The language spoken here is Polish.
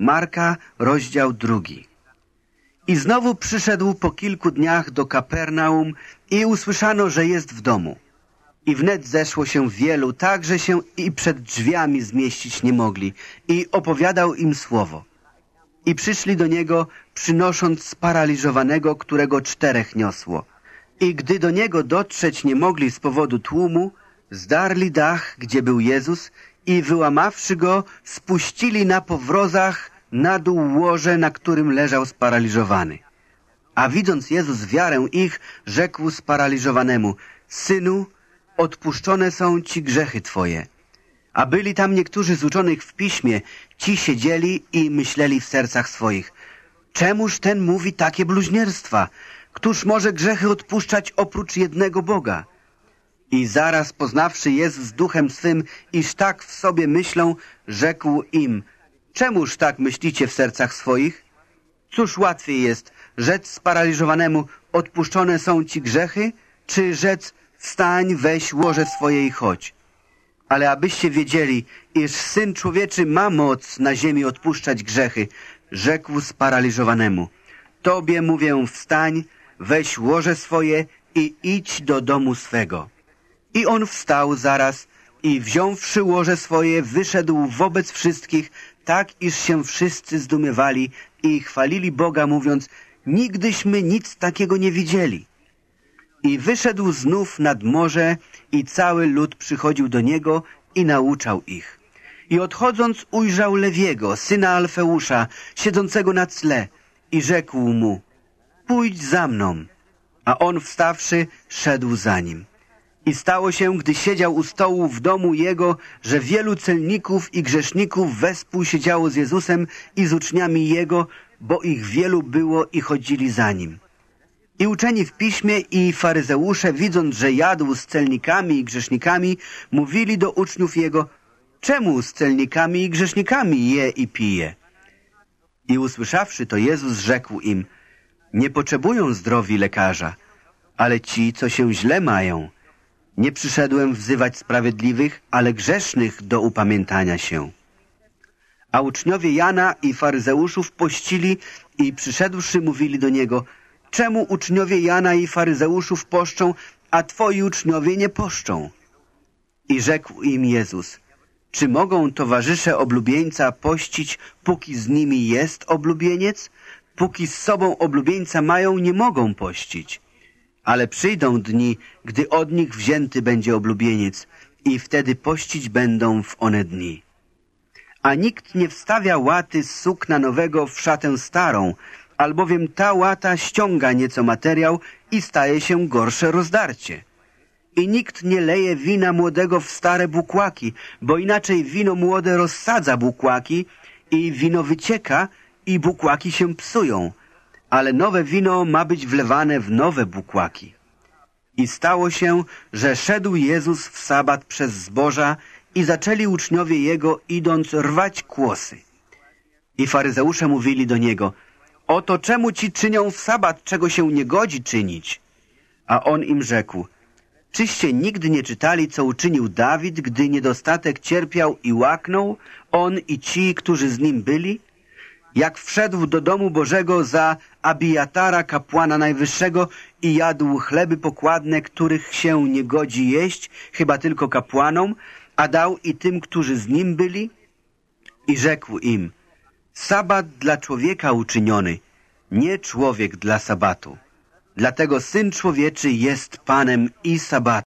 Marka, rozdział drugi. I znowu przyszedł po kilku dniach do Kapernaum i usłyszano, że jest w domu. I wnet zeszło się wielu, tak, że się i przed drzwiami zmieścić nie mogli. I opowiadał im słowo. I przyszli do niego, przynosząc sparaliżowanego, którego czterech niosło. I gdy do niego dotrzeć nie mogli z powodu tłumu, zdarli dach, gdzie był Jezus i wyłamawszy go, spuścili na powrozach na dół łoże, na którym leżał sparaliżowany. A widząc Jezus wiarę ich, rzekł sparaliżowanemu, Synu, odpuszczone są ci grzechy twoje. A byli tam niektórzy z uczonych w piśmie, ci siedzieli i myśleli w sercach swoich, czemuż ten mówi takie bluźnierstwa? Któż może grzechy odpuszczać oprócz jednego Boga? I zaraz poznawszy Jezus duchem swym, iż tak w sobie myślą, rzekł im, czemuż tak myślicie w sercach swoich? Cóż łatwiej jest, rzec sparaliżowanemu, odpuszczone są ci grzechy, czy rzec, wstań, weź łoże swoje i chodź. Ale abyście wiedzieli, iż Syn Człowieczy ma moc na ziemi odpuszczać grzechy, rzekł sparaliżowanemu, Tobie mówię, wstań, weź łoże swoje i idź do domu swego. I on wstał zaraz i wziąwszy łoże swoje, wyszedł wobec wszystkich, tak iż się wszyscy zdumiewali i chwalili Boga, mówiąc, nigdyśmy nic takiego nie widzieli. I wyszedł znów nad morze i cały lud przychodził do niego i nauczał ich. I odchodząc ujrzał Lewiego, syna Alfeusza, siedzącego na tle i rzekł mu, pójdź za mną. A on wstawszy, szedł za nim. I stało się, gdy siedział u stołu w domu jego, że wielu celników i grzeszników wespół siedziało z Jezusem i z uczniami jego, bo ich wielu było i chodzili za nim. I uczeni w piśmie i faryzeusze, widząc, że jadł z celnikami i grzesznikami, mówili do uczniów jego, czemu z celnikami i grzesznikami je i pije? I usłyszawszy to, Jezus rzekł im, nie potrzebują zdrowi lekarza, ale ci, co się źle mają. Nie przyszedłem wzywać sprawiedliwych, ale grzesznych do upamiętania się. A uczniowie Jana i faryzeuszów pościli i przyszedłszy mówili do niego, czemu uczniowie Jana i faryzeuszów poszczą, a twoi uczniowie nie poszczą? I rzekł im Jezus, czy mogą towarzysze oblubieńca pościć, póki z nimi jest oblubieniec? Póki z sobą oblubieńca mają, nie mogą pościć. Ale przyjdą dni, gdy od nich wzięty będzie oblubieniec i wtedy pościć będą w one dni. A nikt nie wstawia łaty z sukna nowego w szatę starą, albowiem ta łata ściąga nieco materiał i staje się gorsze rozdarcie. I nikt nie leje wina młodego w stare bukłaki, bo inaczej wino młode rozsadza bukłaki i wino wycieka i bukłaki się psują, ale nowe wino ma być wlewane w nowe bukłaki. I stało się, że szedł Jezus w sabat przez zboża i zaczęli uczniowie Jego, idąc, rwać kłosy. I faryzeusze mówili do Niego, oto czemu ci czynią w sabat, czego się nie godzi czynić? A On im rzekł, czyście nigdy nie czytali, co uczynił Dawid, gdy niedostatek cierpiał i łaknął, on i ci, którzy z nim byli? Jak wszedł do domu Bożego za Abijatara, kapłana najwyższego i jadł chleby pokładne, których się nie godzi jeść, chyba tylko kapłanom, a dał i tym, którzy z nim byli? I rzekł im, sabat dla człowieka uczyniony, nie człowiek dla sabatu. Dlatego Syn Człowieczy jest Panem i sabatu.